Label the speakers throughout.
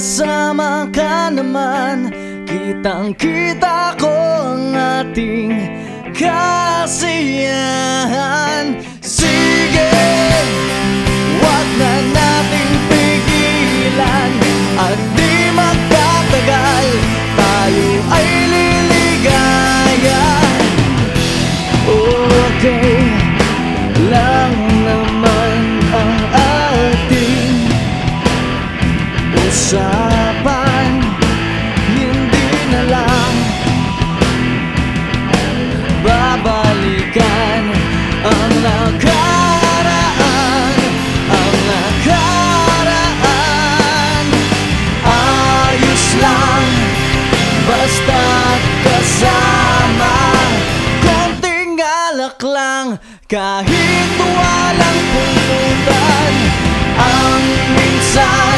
Speaker 1: kasama ka naman Kitang kita ko ang ating kasiyahan. Sige, usapan Hindi na lang babalikan ang nakaraan Ang nakaraan. Ayos lang basta't kasama. Konting alak lang kahit walang pulutan Ang minsan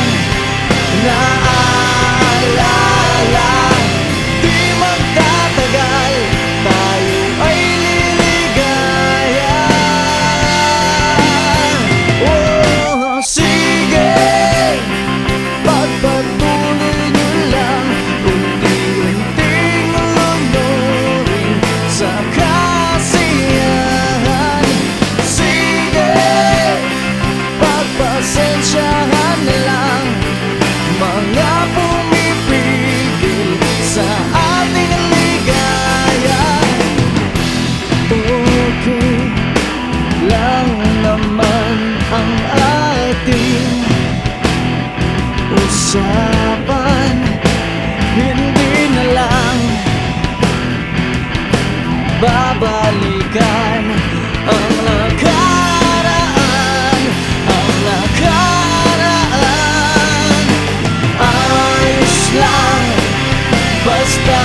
Speaker 1: usapan Hindi na lang babalikan ang nakaraan Ang nakaraan. Ayos lang basta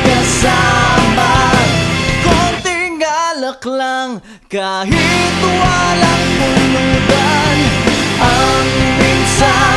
Speaker 1: kasama. Konting alak lang kahit walang pulutan Ang minsan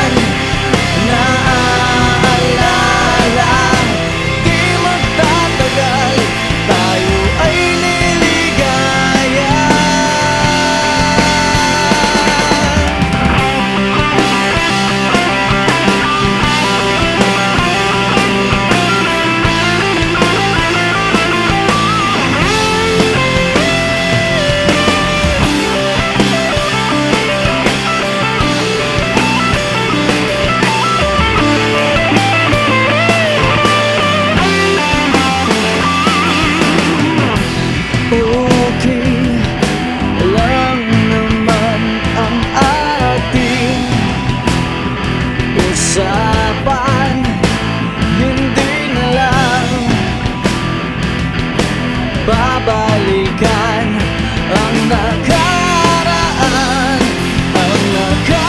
Speaker 1: usapan Hindi na lang. Babalikan ang nakaraan Ang nakaraan.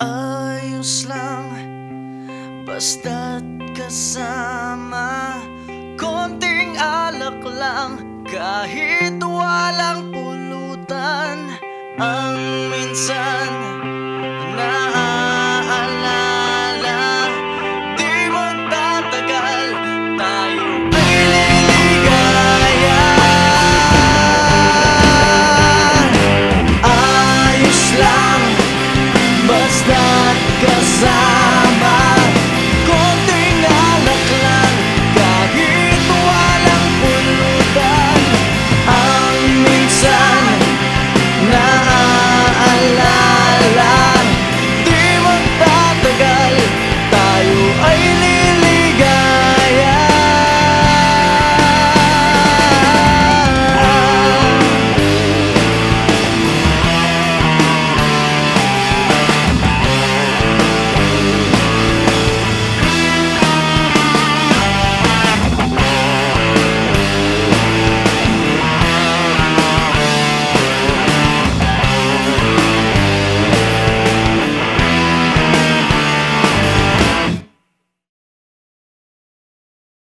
Speaker 1: Ayos lang Basta't kasama. Konting alak lang Kahit walang pulutan. Ang minsan